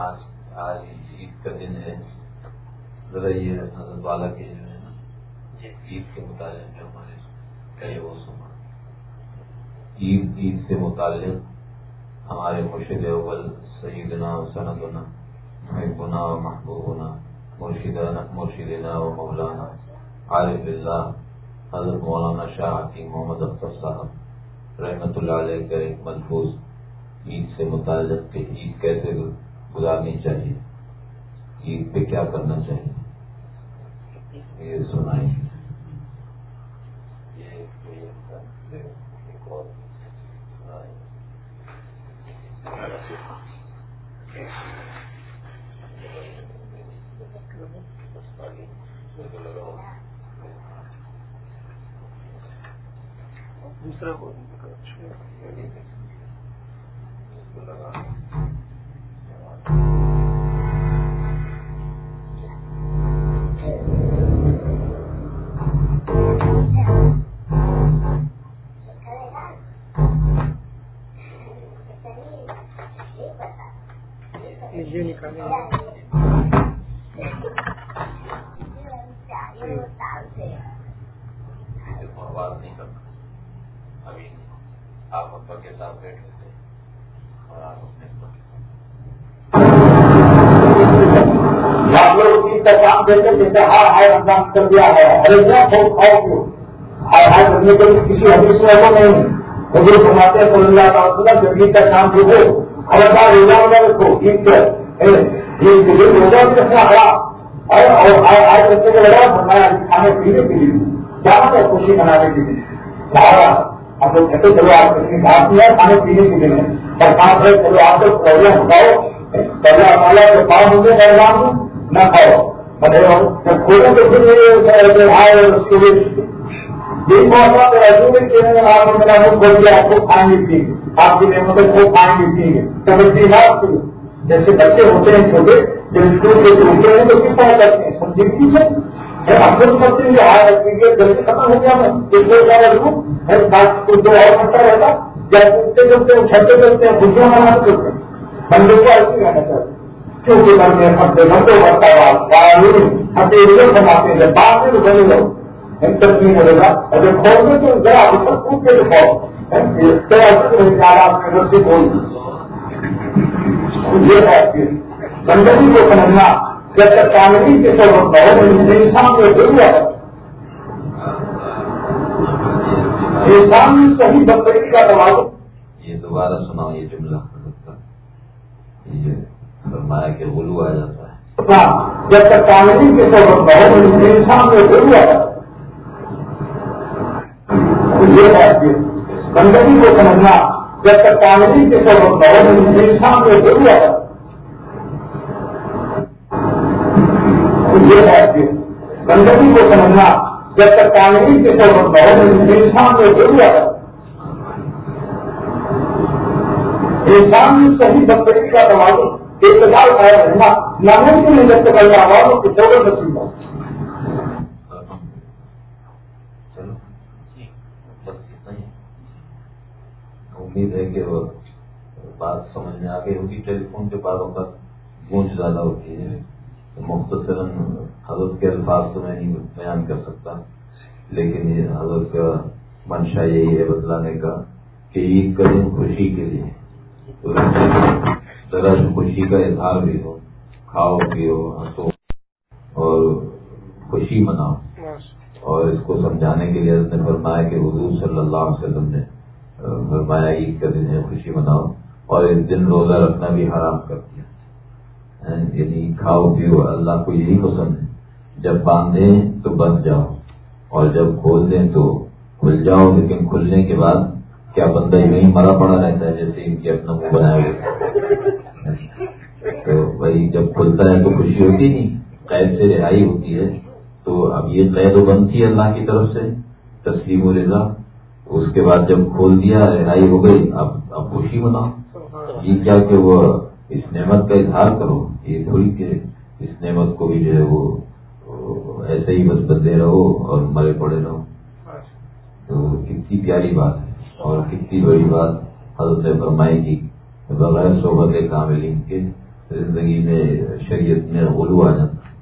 آج آج عید کا دن ہے۔ ذرا یہ حضرت والا کے جو ہے نا عید کے متعلق جو ہمارے کہے وہ سنا عید عید سے متعلق ہمارے مرشد اول سیدنا و سندنا محبنا و محبوبنا مرشدنا مرشدنا و مولانا عارف اللہ حضرت مولانا شاہ حکیم محمد اختر صاحب رحمۃ اللہ علیہ کا ایک ملفوظ عید سے متعلق کہ عید کیسے گزارنی چاہیے عید پہ کیا کرنا چاہیے۔ یہ سنائیں۔ دوسرا آپ چیز کا کام دیتے جیسے ہار ہائے رمضان کر دیا ہے ارے کیا کھاؤ کیوں ہائے کرنے کے لیے کسی حدیث میں وہ نہیں حضور فرماتے ہیں صلی اللہ وسلم کا کام جو ہو خبردار روزہ وغیرہ رکھو عید پر یہ روزہ اور اور لگا کھانے پینے کے لیے جانا خوشی منانے کے لیے۔ سارا لوگ کہتے چلو آپ کسی بات کیا کھانے پینے کے لیے اور کام ہے چلو آپ کو پروگرام اٹھاؤ پہلے ہمارا جو کام ہوتے پہلوان ہوں نہ کھاؤ۔ جب کھولے تو پھر اس کے لیے یہ موقع تو ایسے بھی کہ آپ میرا منہ کھول کے آپ کو کھائیں گے۔ پی آپ کی نعمتیں کو کھائیں گے پی گے۔ سمجھتی ہے آپ کو جیسے بچے ہوتے ہیں چھوٹے، جب اسکول کے چھوٹے ہیں تو کس طرح کرتے ہیں؟ سمجھتی ہے جب ہم لوگ سمجھتے ہیں کہ ہار جلدی ختم ہو گیا میں ایک دو زیادہ رکھوں۔ کچھ دو اور گھنٹہ رہتا۔ جب اٹھتے چلتے ہیں چھٹے چلتے ہیں، خوشیاں مناتے چلتے ہیں۔ بندے کو ایسے رہنا چاہتے کیونکہ بندے ہفتے گھنٹوں بڑھتا ہے ہفتے ایک سماتے ہیں۔ بعد میں بنے لوگ انٹرفیو ملے گا اور جب کھولتے تو ذرا اس پر پوچھ کے دکھاؤ یہ ہے۔ بندگی کو سمجھنا۔ جب تک کامیابی کے طور پر بہت انسان کو ضرورت انسان صحیح بندگی کا توازن یہ دوبارہ سناؤ یہ جملہ۔ فرمایا کہ غلو آ جاتا ہے۔ جب تک کامیابی کے طور پر بہت انسان کو ضرورت یہ ہے۔ بندگی کو سمجھنا جب تک کامیابی کے طور پر بہت انسان کو ضرورت ہے یہ ہے۔ بندگی کو سمجھنا، جب تک کامیابی کے طور پر بہت انسان کو ضرورت ہے۔ انسان میں صحیح بندگی کا توازن اقتدار قائم رہنا ناممکن ہے جب تک اللہ والوں کی دولت نصیب ہو جی، امید ہے کہ وہ بات سمجھ میں آ گئی ہوگی۔ ٹیلی فون کے بعد وقت گونج زیادہ ہوتی ہے۔ مختصراً حضرت کے الفاظ تو میں نہیں بیان کر سکتا، لیکن یہ حضرت کا منشا یہی ہے بتلانے کا کہ عید کا دن خوشی کے لیے ذرا خوشی کا اظہار بھی ہو، کھاؤ، پیو، ہنسو اور خوشی مناؤ۔ اور اس کو سمجھانے کے لیے اس نے فرمایا کہ حضور صلی اللہ علیہ وسلم نے فرمایا عید کا دن ہے، خوشی مناؤ۔ اور اس دن روزہ رکھنا بھی حرام کر دیا۔ یعنی کھاؤ پیو، اللہ کو یہی پسند ہے۔ جب باندھیں تو بند جاؤ، اور جب کھول دیں تو کھل جاؤ۔ لیکن کھلنے کے بعد کیا بندہ یوں مرا پڑا رہتا ہے جیسے ان کے اپنا منہ بنایا ہوا تو بھائی جب کھلتا ہے تو خوشی ہوتی نہیں، قید سے رہائی ہوتی ہے۔ تو اب یہ قید و بند تھی اللہ کی طرف سے، تسلیم و رضا۔ اس کے بعد جب کھول دیا، رہائی ہو گئی، اب اب خوشی مناؤ۔ یہ کیا کہ وہ اس نعمت کا اظہار کرو، یہ تھوڑی کہ اس نعمت کو بھی جو ہے وہ ایسے ہی بس بدے رہو اور مرے پڑے رہو۔ تو کتنی پیاری بات ہے اور کتنی بڑی بات حضرت فرمائی کی بغیر صحبت کاملین کے زندگی میں شریعت میں غلو آ جاتا ہے،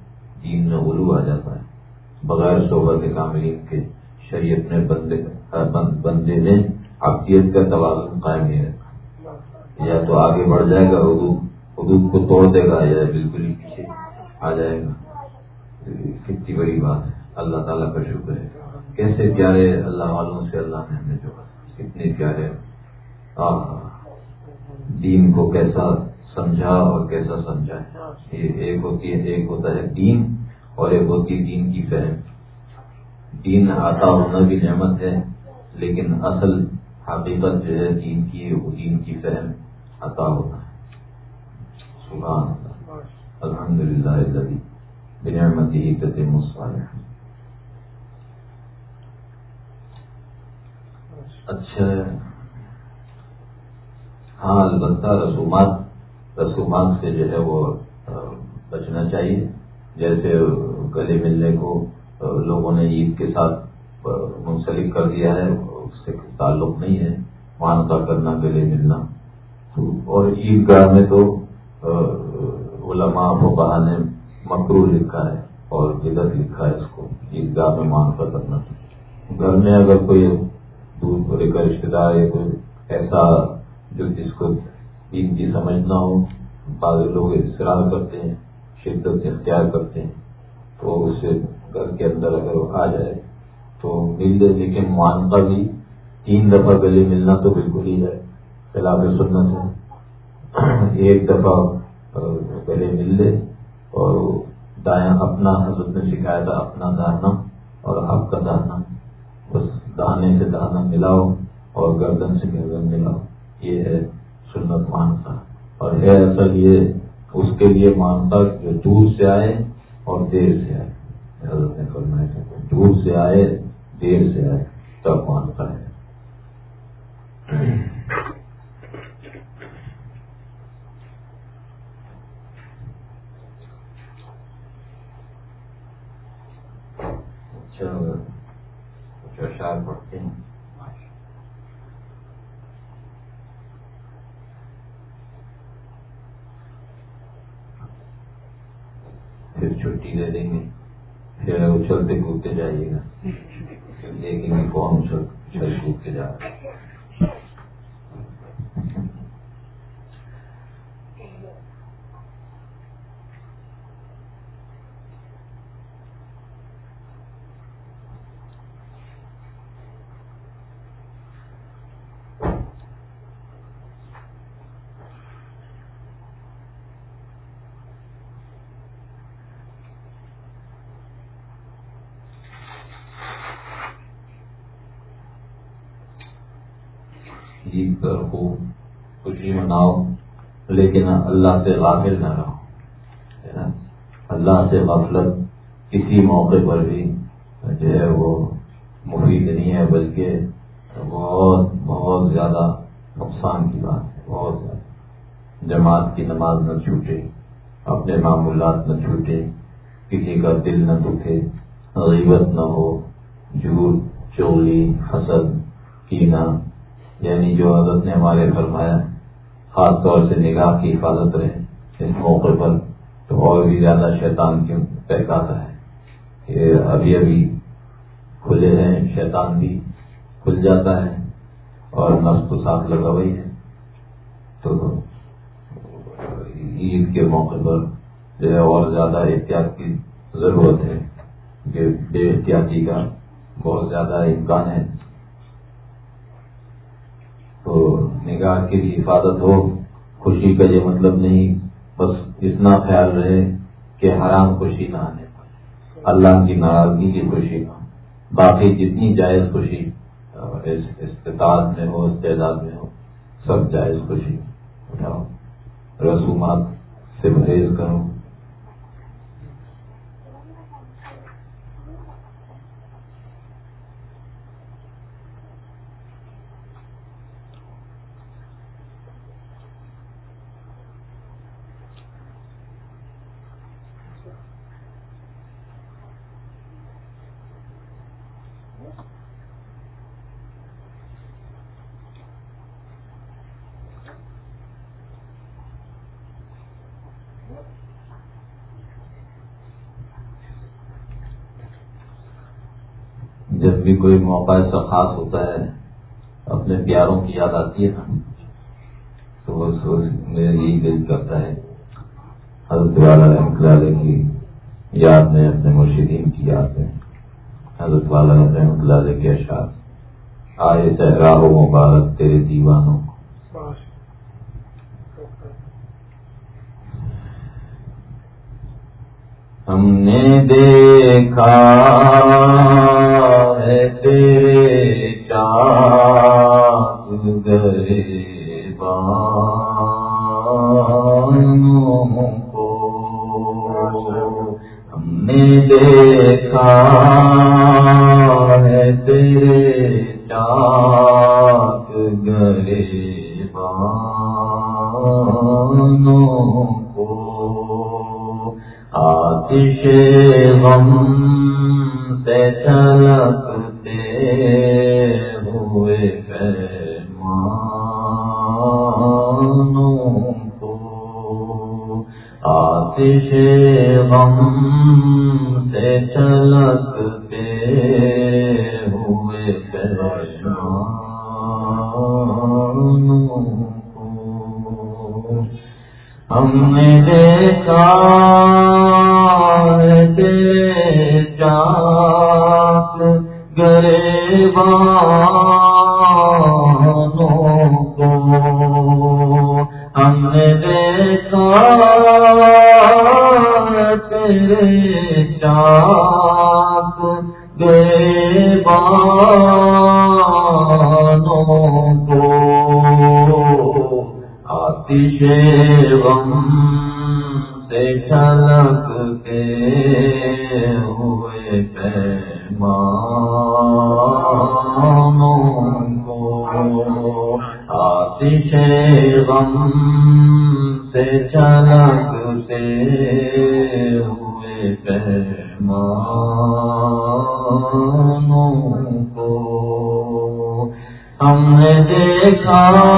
دین میں غلو آ جاتا ہے۔ بغیر صحبت کاملین کے شریعت میں بندے بندے نے افیت کا توازن قائم نہیں رکھا یا تو آگے بڑھ جائے گا، حدود حدود کو توڑ دے گا یا بالکل ہی پیچھے آ جائے گا۔ کتنی بڑی بات ہے۔ اللہ تعالیٰ کا شکر ہے۔ کیسے پیارے اللہ والوں سے اللہ نے ہمیں جو کتنے پیارے۔ دین کو کیسا سمجھا اور کیسا سمجھا ایک ہوتی ہے، ایک ہوتا ہے دین اور ایک ہوتی ہے دین کی فہم۔ دین آتا ہونا بھی نعمت ہے، لیکن اصل حقیقت جو ہے دین کی وہ دین کی فہم۔ عطا ہونا ہے۔ سبحان الحمد للہ بنعمتی ہی کتے مسئلہ اچھا۔ ہاں البتہ رسومات رسومات سے جو ہے وہ بچنا چاہیے۔ جیسے گلے ملنے کو لوگوں نے عید کے ساتھ منسلک کر دیا ہے، اس سے تعلق نہیں ہے۔ مانتا کرنا، گلے ملنا۔ اور عید گاہ میں تو علماء و نے مکرو لکھا ہے اور بدت لکھا ہے اس کو، عید گاہ میں مانتا کرنا۔ گھر میں اگر کوئی دور کا رشتے دار یا کوئی ایسا جو جس کو عید کی سمجھنا ہو، بعض لوگ اصرار کرتے ہیں، شدت اختیار کرتے ہیں، تو اس سے گھر کے اندر اگر وہ آ جائے تو مل لے لیکن مانتا بھی تین دفعہ گلے ملنا تو بالکل ہی ہے۔ خلاف سنت ہے ایک دفعہ گلے مل لے اور دایاں اپنا، حضرت نے سکھایا تھا اپنا دہنا اور آپ کا دہنا بس دہانے سے دہنا ملاؤ اور گردن سے گردن ملاؤ۔ یہ ہے سنت مانتا۔ اور ہے اصل یہ اس کے لیے مانتا جو دور سے آئے اور دیر سے آئے۔ حضرت نے فرمایا دور سے آئے، دیر سے آئے، تب مانتا ہے اچھا پڑھتے ہیں پھر چھٹی دے دیں گے پھر اچھلتے کودتے جائیے گا پھر دیکھیں گے کون اچھل اچھل کود کے جا رہا ہے عید پر خوب خوشی مناؤ، لیکن اللہ سے غافل نہ رہو اللہ سے غفلت کسی موقع پر بھی جو ہے وہ مفید نہیں ہے، بلکہ بہت بہت زیادہ نقصان کی بات ہے، بہت زیادہ۔ جماعت کی نماز نہ چھوٹے، اپنے معمولات نہ چھوٹے، کسی کا دل نہ دکھے، غیبت نہ ہو، جھوٹ چولی حسد کینا یعنی جو حضرت نے ہمارے فرمایا، خاص طور سے نگاہ کی حفاظت رہے، اس موقع پر تو اور بھی زیادہ شیطان کیوں پہکاتا ہے۔ کہ ابھی ابھی کھلے ہیں، شیطان بھی کھل جاتا ہے اور نفس تو ساتھ لگا ہوئی ہے۔ تو عید کے موقع پر جو ہے اور زیادہ احتیاط کی ضرورت ہے کہ بے احتیاطی کا بہت زیادہ امکان ہے۔ تو نگاہ کی بھی حفاظت ہو۔ خوشی کا یہ مطلب نہیں، بس اتنا خیال رہے کہ حرام خوشی نہ آنے پائے اللہ کی ناراضگی کی خوشی نہ باقی جتنی جائز خوشی استطاعت میں ہو استعداد میں ہو، سب جائز خوشی۔ اٹھاؤ۔ رسومات سے پرہیز کرو۔ بھی کوئی موقع ایسا خاص ہوتا ہے، اپنے پیاروں کی یاد آتی ہے نا؟ تو وہ میرا یہی دل کرتا ہے۔ حضرت والا رحمت اللہ کی یاد میں، اپنے مرشدین کی یاد میں، حضرت والا رحمت اللہ کے اشعار۔ آئے چہرا ہو مبارک تیرے دیوانوں ہم نے دیکھا غم سے چلکتے ہوئے آتش غم سے چلکتے ہوئے ہم نے دیکھا چاک گرے کو ہم نے دیکھا تیرے چاپ چاک گرے کو۔ آتش غم سے چھلکتے ہوئے پیمانوں غم سے چھلکتے ہوئے پیمانوں کو۔ ہم نے دیکھا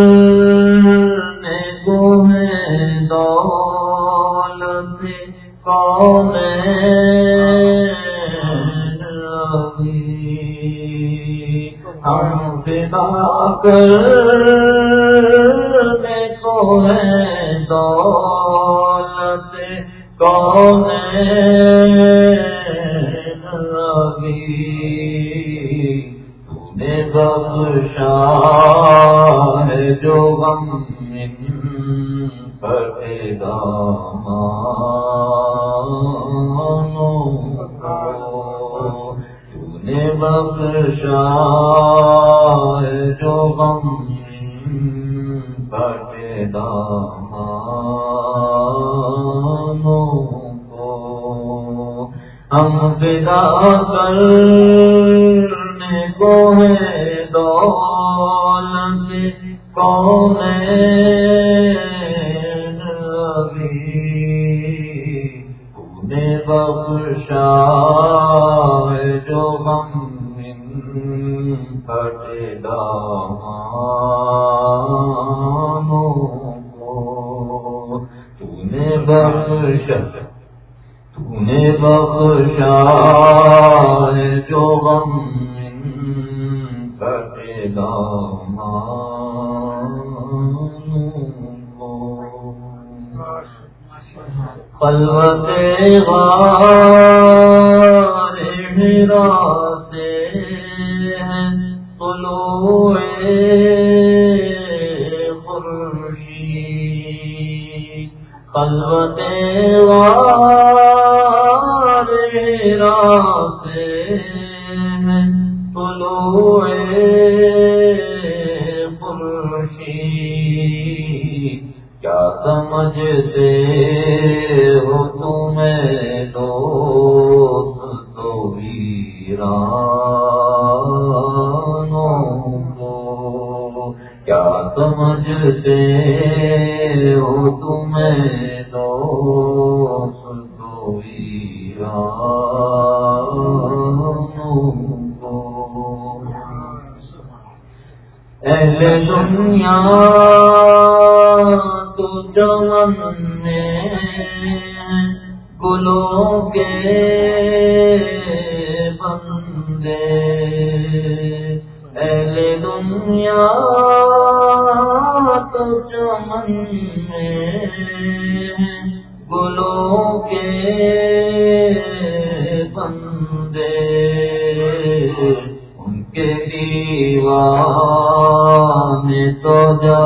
کر نے بخشا ہے جو غم پیدا ہم پدا کرنے کو ہے پلوت غار میرا سے طلوع خورشید۔ خلوت غار بندے ان کے دیوان تو جا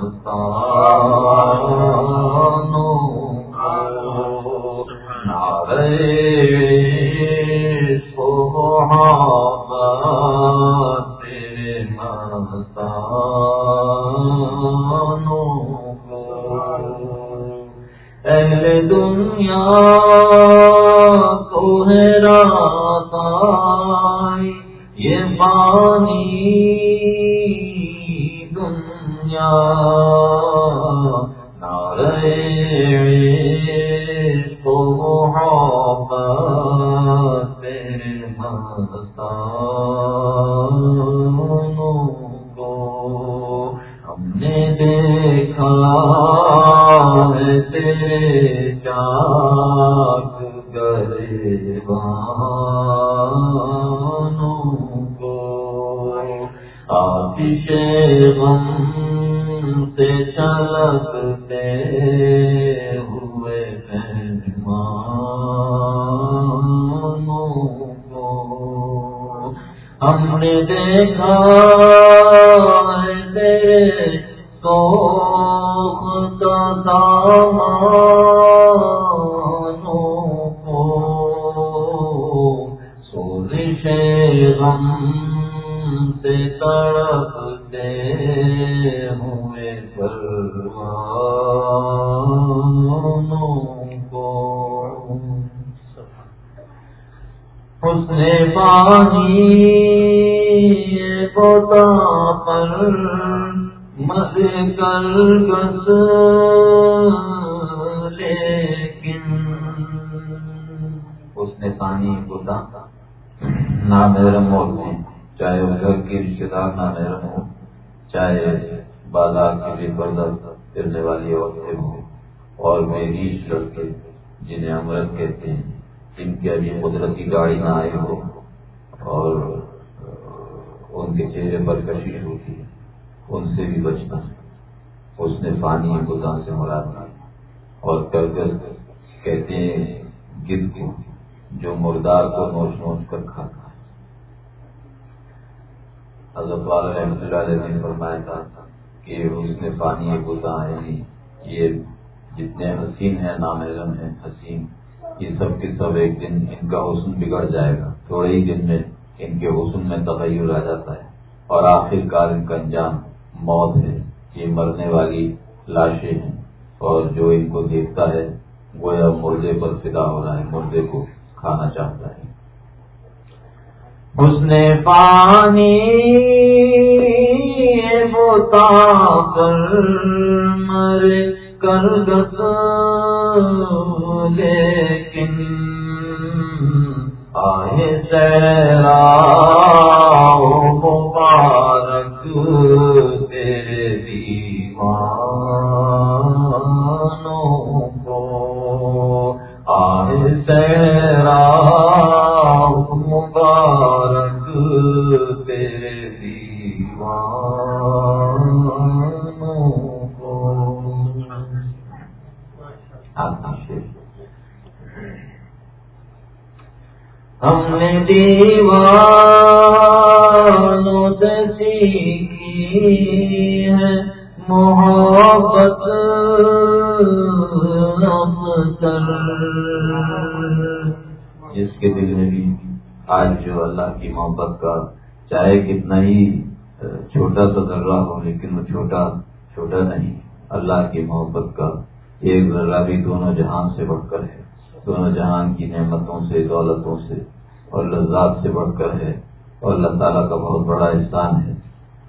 مستانوں ہم نے دیکھا تیرے تو خدا نامحرم ہوتے ہیں چاہے وہ گھر کے رشتے دار نامحرم ہو چاہے بازار کی بھی پردہ پھرنے والی عورتیں ہوں۔ اور میری لڑکے جنہیں امرت کہتے ہیں، جن کی ابھی قدرتی گاڑی نہ آئی ہو، اور ان کے چہرے پر کشش ہوتی ہے، ان سے بھی بچنا۔ اس نے پانی خدا سے مراد اور کر کہتے ہیں، گد کو جو مردار کو نوچ نوچ کر کھاتا ہے۔ حضرت والا رحمۃ اللہ علیہ نے فرمایا تھا کہ اس نے پانی بوتا ہے یہ جتنے حسین ہیں نام علم ہے حسین، یہ سب کے سب ایک دن ان کا حسن بگڑ جائے گا۔ تھوڑے ہی دن میں ان کے حسن میں تغیر آ جاتا ہے۔ اور آخر کار ان کا انجام موت ہے۔ یہ مرنے والی لاشیں ہیں۔ اور جو ان کو دیکھتا ہے گویا مردے پر فدا ہو رہا ہے، مردے کو۔ کھانا چاہتا ہے۔ اس نے پانی بوتا کر مر کر گس لیکن آئے سیرا مبارک۔ اللہ کی محبت کا ایک ذرہ بھی دونوں جہان سے بڑھ کر ہے۔ دونوں جہان کی نعمتوں سے، دولتوں سے اور لذات سے بڑھ کر ہے اور اللہ تعالیٰ کا بہت بڑا احسان ہے۔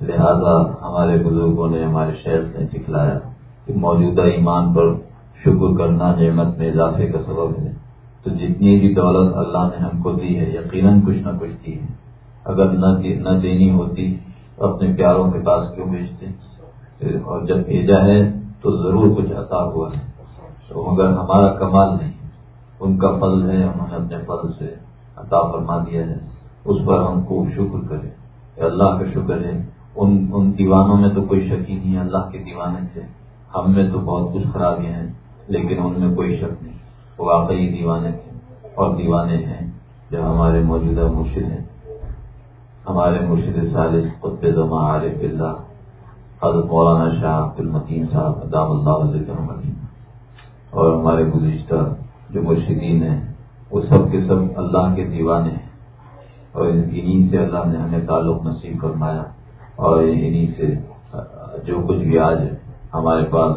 لہذا ہمارے بزرگوں نے، ہمارے شہر نے سکھلایا کہ موجودہ ایمان پر شکر کرنا نعمت میں اضافے کا سبب ہے۔ تو جتنی بھی دولت اللہ نے ہم کو دی ہے، یقیناً کچھ نہ کچھ دی ہے۔ اگر نہ دینی ہوتی تو اپنے پیاروں کے پاس کیوں بھیجتے؟ اور جب بھیجا ہے تو ضرور کچھ عطا ہوا ہے۔ تو مگر ہمارا کمال نہیں، ان کا فضل ہے، انہوں نے اپنے فضل سے عطا فرما دیا ہے۔ اس پر ہم خوب شکر کریں۔ اللہ کا شکر ہے، ان ان دیوانوں میں تو کوئی شک ہی نہیں ہے، اللہ کے دیوانے تھے۔ ہم میں تو بہت کچھ خرابیاں ہیں، لیکن ان میں کوئی شک نہیں۔ وہ واقعی دیوانے تھے اور دیوانے ہیں جو ہمارے موجودہ مرشد ہیں۔ ہمارے مرشد صالح خطب زما عارف اللہ حضرت مولانا شاہ عبد المکین صاحب ادام اللہ ذکر مدین اور ہمارے گزشتہ جو مرشدین ہیں، وہ سب کے سب اللہ کے دیوانے ہیں۔ اور انہیں سے اللہ نے ہمیں تعلق نصیب فرمایا۔ اور انہیں سے جو کچھ بھی آج ہمارے پاس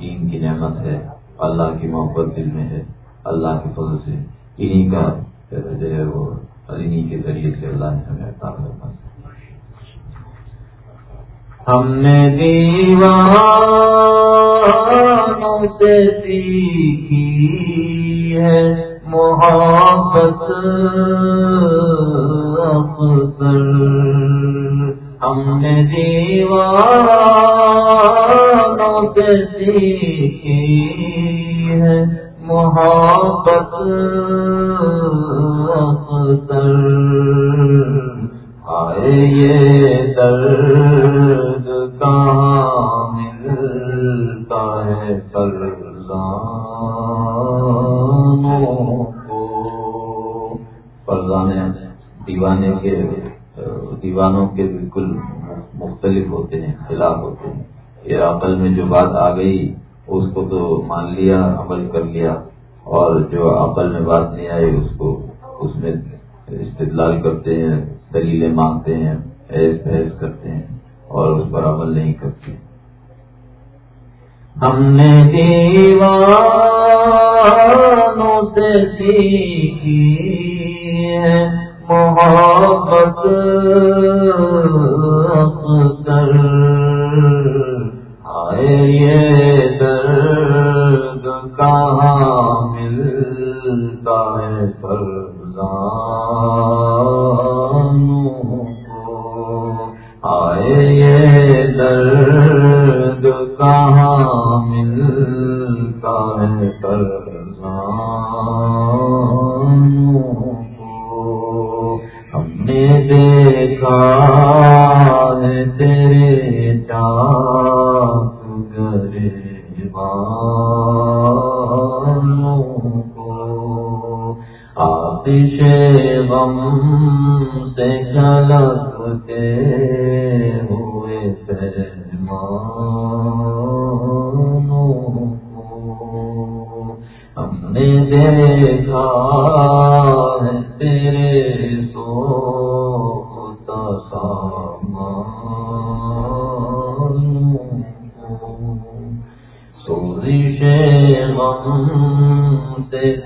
دین کی نعمت ہے، اللہ کی محبت دل میں ہے، اللہ کے فضل سے انہیں کا جو ہے وہ انہیں کے ذریعے سے اللہ نے ہمیں عطا فرما ہم نے دیوانوں سے سیکھی ہے محبت مختلف ہوتے ہیں، خلاف ہوتے ہیں۔ یہ عقل میں جو بات آ گئی، اس کو تو مان لیا، عمل کر لیا۔ اور جو عقل میں بات نہیں آئی، اس کو اس میں استدلال کرتے ہیں، دلیلیں مانگتے ہیں ایس بحث کرتے ہیں اور اس پر عمل نہیں کرتے۔ ہم نے دیوانوں سے سیکھی۔ سوزش غم سے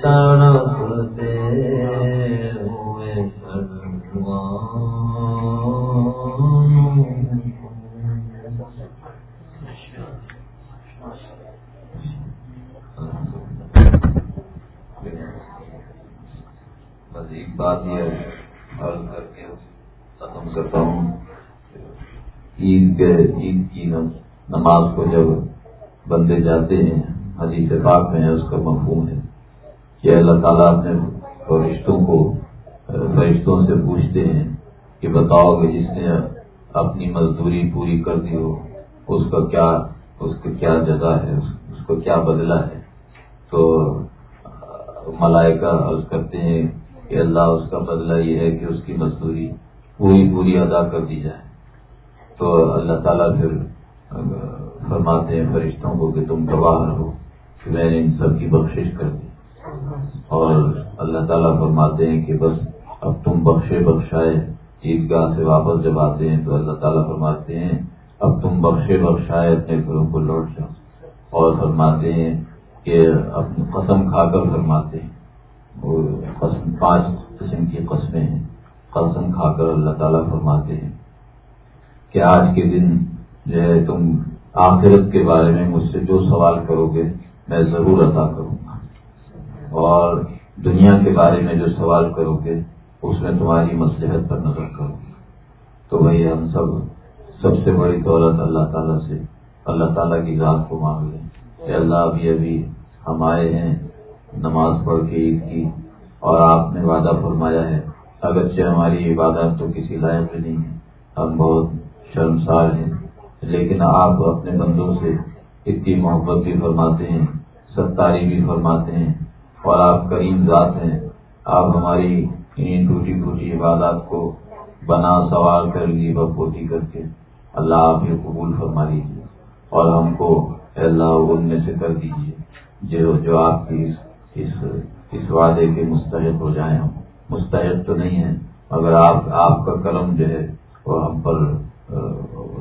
جاتے ہیں، حدیث پاک میں اس کا مفہوم ہے کہ اللہ تعالیٰ اپنے فرشتوں کو، فرشتوں سے پوچھتے ہیں کہ بتاؤ کہ جس نے اپنی مزدوری پوری کر دی ہو، اس کا کیا، اس کا کیا جزا ہے، اس کو کیا بدلا ہے؟ تو ملائکہ عرض کرتے ہیں کہ اللہ، اس کا بدلہ یہ ہے کہ اس کی مزدوری پوری پوری ادا کر دی جائے۔ تو اللہ تعالیٰ پھر فرماتے ہیں فرشتوں کو کہ تم گواہ رہو، کہ میں نے ان سب کی بخشش کر دی۔ اور اللہ تعالیٰ فرماتے ہیں کہ بس اب تم بخشے بخشائے عیدگاہ سے واپس جب آتے ہیں تو اللہ تعالیٰ فرماتے ہیں اب تم بخشے بخشائے اپنے گھروں کو لوٹ جاؤ۔ اور فرماتے ہیں کہ اپنی قسم کھا کر فرماتے ہیں۔ وہ قسم پانچ قسم کی قسمیں ہیں۔ قسم کھا کر اللہ تعالیٰ فرماتے ہیں کہ آج کے دن جو ہے تم آخرت کے بارے میں مجھ سے جو سوال کرو گے میں ضرور عطا کروں گا۔ اور دنیا کے بارے میں جو سوال کرو گے، اس میں تمہاری مصلحت پر نظر کروں گا۔ تو بھائی، ہم سب سب سے بڑی دولت اللہ تعالیٰ سے، اللہ تعالیٰ کی ذات کو مانگ لیں۔ کہ اللہ، ابھی ابھی ہم آئے ہیں نماز پڑھ کے عید کی، اور آپ نے وعدہ فرمایا ہے، اگرچہ ہماری عبادت تو کسی لائق نہیں ہے، ہم بہت شرمسار ہیں۔ لیکن آپ اپنے بندوں سے اتنی محبت بھی فرماتے ہیں، ستاری بھی فرماتے ہیں اور آپ کریم ذات ہیں۔ آپ ہماری ان ٹوٹی پھوٹی عبادات کو بنا سوال کر لی بپوتی کر کے اللہ آپ یہ قبول فرما لیجیے اور ہم کو اللہ ان میں سے کر دیجیے جو جو آپ کی اس اس وعدے کے مستحق ہو جائیں ہم۔ مستحق تو نہیں ہیں، مگر آپ آپ کا کرم جو ہے وہ ہم پر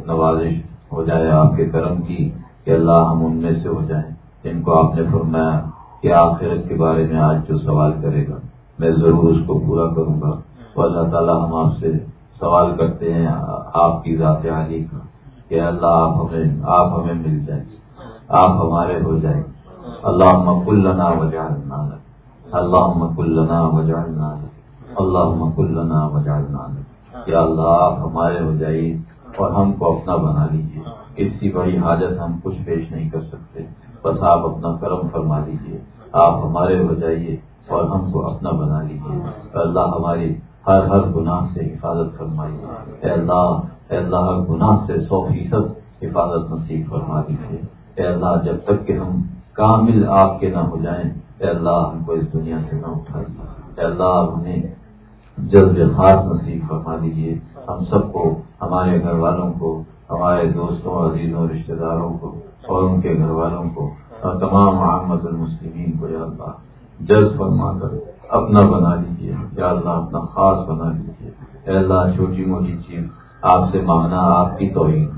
نوازش ہو جائے آپ کے کرم کی کہ اللہ ہم ان میں سے ہو جائیں۔ جن کو آپ نے فرمایا کہ آخرت کے بارے میں آج جو سوال کرے گا، میں ضرور اس کو پورا کروں گا۔ تو اللہ تعالیٰ ہم آپ سے سوال کرتے ہیں، آپ کی ذات عالی کا، کہ اللہ آپ ہمیں آپ ہمیں مل جائیں، آپ ہمارے ہو جائیں۔ اللہ مکلنا وجالنا اللہ مکلنا وجالنا اللہ مکلنا وجالنا یا اللہ، آپ ہمارے ہو جائیے۔ اور ہم کو اپنا بنا لیجیے اس کی بڑی حاجت ہم کچھ پیش نہیں کر سکتے۔ بس آپ اپنا کرم فرما دیجیے آپ ہمارے ہو جائیے اور ہم کو اپنا بنا لیجیے اللہ ہماری ہر ہر گناہ سے حفاظت فرمائیے۔ اے اللہ اے اللہ ہر گناہ سے سو فیصد حفاظت نصیب فرما دیجیے اے اللہ جب تک کہ ہم کامل آپ کے نہ ہو جائیں، اے اللہ ہم کو اس دنیا سے نہ اٹھائیے۔ اے اللہ ہمیں جلد خاص نصیب فرما دیجیے ہم سب کو ہمارے گھر والوں کو، ہمارے دوستوں، عزیزوں، رشتہ داروں کو اور ان کے گھر والوں کو اور تمام محمد المسلمین کو یا اللہ جلد فرما کر اپنا بنا لیجیے یا اللہ اپنا خاص بنا لیجیے اے اللہ، چھوٹی موٹی چیز آپ سے مانگنا آپ کی توہین۔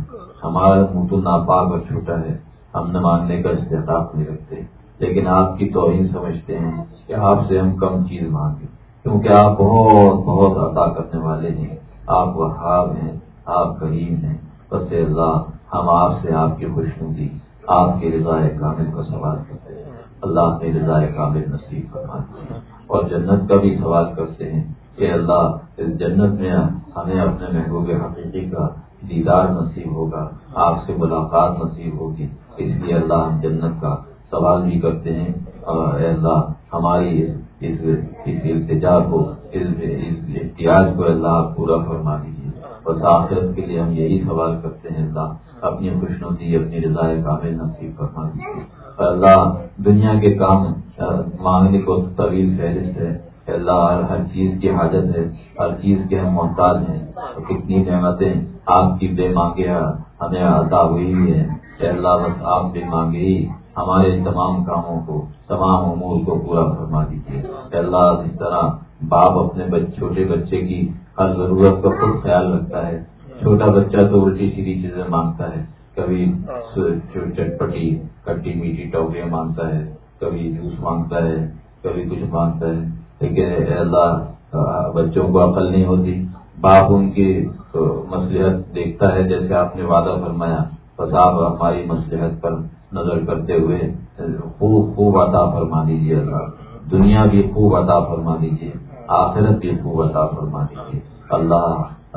ہمارا منہ تو ناپاک اور چھوٹا ہے، ہم نہ ماننے کا استحقاق نہیں رکھتے۔ لیکن آپ کی توہین سمجھتے ہیں کہ آپ سے ہم کم چیز مانگیں۔ کیونکہ آپ بہت بہت عطا کرنے والے ہیں، آپ وہاب ہیں۔ آپ کریم ہیں، بس اللہ، ہم آپ سے آپ کی خوش دی آپ کی رضا کامل کا سوال کرتے ہیں۔ اللہ اپنی رضا کامل نصیب فرماتے ہیں۔ اور جنت کا بھی سوال کرتے ہیں۔ کہ اللہ، اس جنت میں ہمیں اپنے محبوب حقیقی کا دیدار نصیب ہوگا، آپ سے ملاقات نصیب ہوگی۔ اس لیے اللہ ہم جنت کا سوال بھی کرتے ہیں۔ اور اللہ، ہماری اس التجا کو، اس احتیاط کو اللہ پورا فرما دیجیے۔ بس آخرت کے لیے ہم یہی سوال کرتے ہیں، اللہ اپنی خوش اپنی رضا کامل نصیب فرما دیجیے اللہ دنیا کے کام مانگنے کو طویل فہرست ہے۔ اللہ، ہر چیز کی حاجت ہے، ہر چیز کے ہم محتاج ہیں۔ کتنی نعمتیں آپ کی بے مانگے ہمیں عطا ہوئی ہے اللہ، بس آپ بے مانگے ہی ہمارے تمام کاموں کو، تمام امور کو پورا فرما دیجیے۔ اللہ جس طرح باپ اپنے چھوٹے بچے کی ہر ضرورت کا خود خیال رکھتا ہے۔ چھوٹا بچہ تو الٹی سیدھی چیزیں مانگتا ہے۔ کبھی چٹپٹی کٹی میٹھی ٹوکریاں مانگتا ہے، کبھی جوس مانگتا ہے، کبھی کچھ مانگتا ہے۔ لیکن اللہ بچوں کو عقل نہیں ہوتی۔ باپ ان کی مصلحت دیکھتا ہے، جیسے آپ نے وعدہ فرمایا۔ بس آپ ہماری مصلحت پر نظر کرتے ہوئے خوب خوب عطا فرما دیجیے اللہ۔ دنیا بھی خوب عطا فرما دیجیے آخرت بھی خوب عطا فرما دیجیے اللہ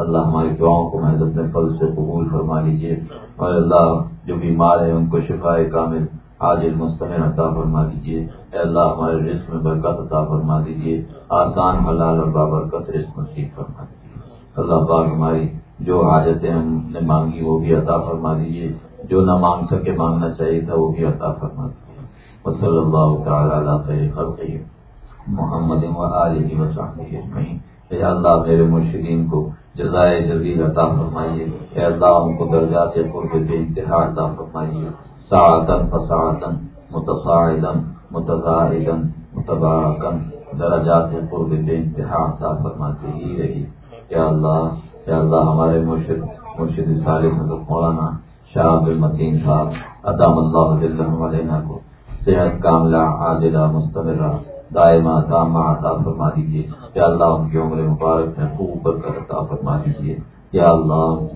اللہ ہماری دعاؤں کو محض اپنے پھل سے قبول فرما لیجیے اور اللہ، جو بیمار ہے ان کو شفا کامل آج مستمر عطا فرما دیجیے اللہ، ہمارے رزق میں برکت عطا فرما دیجیے آسان، حلال اور بابرکت رزق نصیب فرما دیجیے اللہ پاک ہماری جو حاجتیں ہم نے مانگی، وہ بھی عطا فرما دیجیے جو نہ مانگ سکے، مانگنا چاہیے تھا، وہ بھی عطا فرما دیجیے صلی اللہ تعالیٰ خیر محمد و علیہ وسلم اے اللہ میرے مرشدین کو جزائے جدید عطا فرمائیے۔ اے اللہ ان کو درجات قرب بے انتہا عطا فرمائیے۔ ساعتن فساعتن متصاعدا، متضاعدا متبارکن درجات قرب بے انتہا عطا فرماتے ہی رہی یا اللہ یا اللہ ہمارے مرشد مرشد صالح حضرت مولانا شاہ المدین صاحب ادام اللہ علیہ کو صحت کاملہ عادلہ مستمرہ دائمہ دامہ عطا فرما دیجیے یا اللہ ان کی عمر مبارک میں خوب برکت عطا فرما دیجیے یا اللہ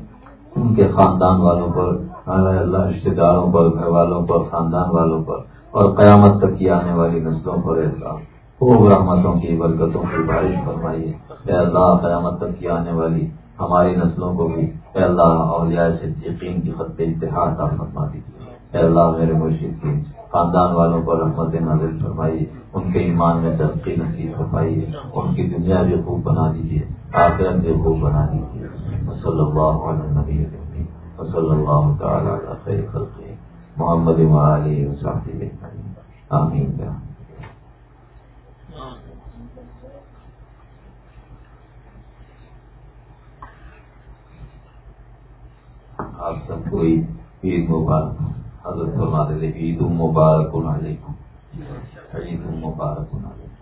ان کے خاندان والوں پر اللہ رشتے داروں پر، گھر والوں پر، خاندان والوں پر اور قیامت تک کی آنے والی نسلوں پر اللہ خوب رحمتوں کی، برکتوں کی بارش فرمائیے۔ اے اللہ قیامت تک کی آنے والی ہماری نسلوں کو بھی اے اللہ اولیاء سے یقین کی خط اتحاد فرما دیجیے اے اللہ میرے مرشد کی خاندان والوں پر رحمت نازل فرمائیے ان کے ایمان میں ترقی نصیب فرمائیے ان کی دنیا بھی خوب بنا دیجیے آخرت بھی خوب بنا دیجیے صلی اللہ علیہ نبی صلی اللہ تعالیٰ خیر خلقی، محمد علی وصحبہ آمین آپ سب کو عید مبارک حضرت فرماتے تھے عید مبارک علیکم عید مبارک علیکم۔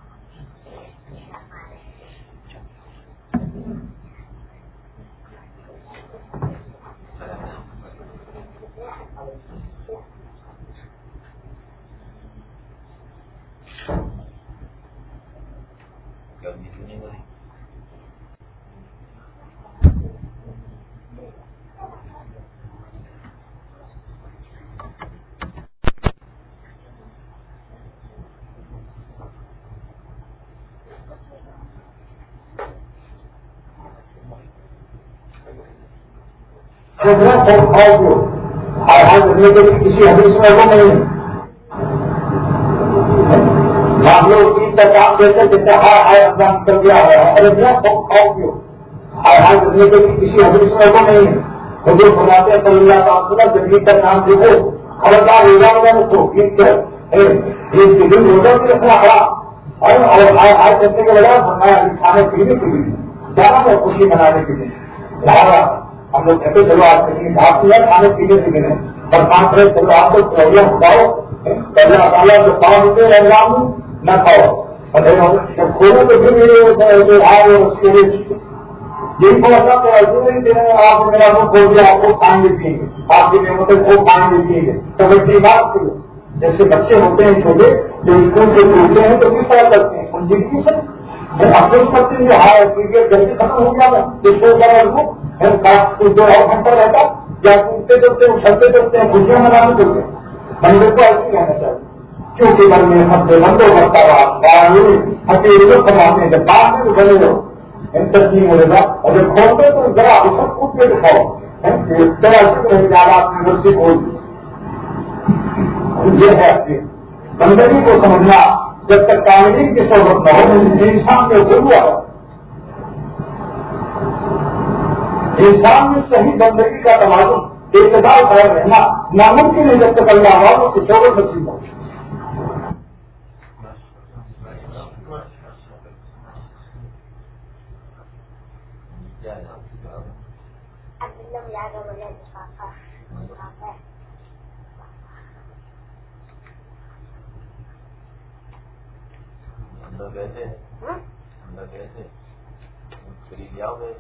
کسی حدیث میں وہ نہیں ہم لوگ عید کا کام دیتے جیسے ہر ہائے رمضان کر دیا ہے۔ اور اتنا خوب کھاؤ کیوں ہر ہائے کرنے کے کسی حدیث میں وہ نہیں حضور فرماتے ہیں، صلی اللہ تعالیٰ وسلم، جب کا کام دیکھو خبردار ہو جاؤ گا اس کو عید کا عید کے دن روزہ بھی رکھنا پڑا اور ہائے ہائے کرنے کے بجائے کھانے پینے کے لیے جانا خوشی منانے کے لیے۔ لہٰذا ہم لوگ کہتے چلو آپ کسی بات کیا کھانے پینے کے لیے اور کام کرے چلو آپ کو پروبلم اٹھاؤ پہلے اکالا جو کام ہوتے ہیں رمضان نہ کھاؤ۔ اور کھولو تو پھر جو ہاں، اس کے لیے یہی تھوڑا سا تو ایسے نہیں آپ میرا کھول دیا، آپ کو کھان بھی گے آپ کی نعمتیں کو کھان گے تو بات کی جیسے بچے ہوتے ہیں چھوٹے، جو اسکول سے ٹوٹتے ہیں تو کس طرح کرتے ہیں؟ ان کی سر۔ افسوس کرتے ہیں ہاں کرکٹ جیسے ختم ہو گیا نا تو سو کر دو اور گھنٹہ رہتا یا ٹوٹتے ڈرتے اچھلتے ڈرتے ہیں خوشیاں منانے ڈرتے ہیں بندے کو ایسے کہنا چاہیے۔ کیونکہ من میں ہم سے بندو کرتا رہا ہتھیلی کماتے ہیں جب بعد میں بنے ہو تسلیم ہو گا اور جب کھولتے تو ذرا سب کچھ پہ دکھاؤ۔ یونیورسٹی کھول یہ ہے بندگی کو سمجھنا، جب تک تعلیم کی صحبت نہ ہو، انسان میں ضرور انسان میں صحیح بندگی کا توازن اعتدال قائم رہنا، ناممکن ہے جب تک اللہ والوں کی صحبت نصیب ہو۔ کیا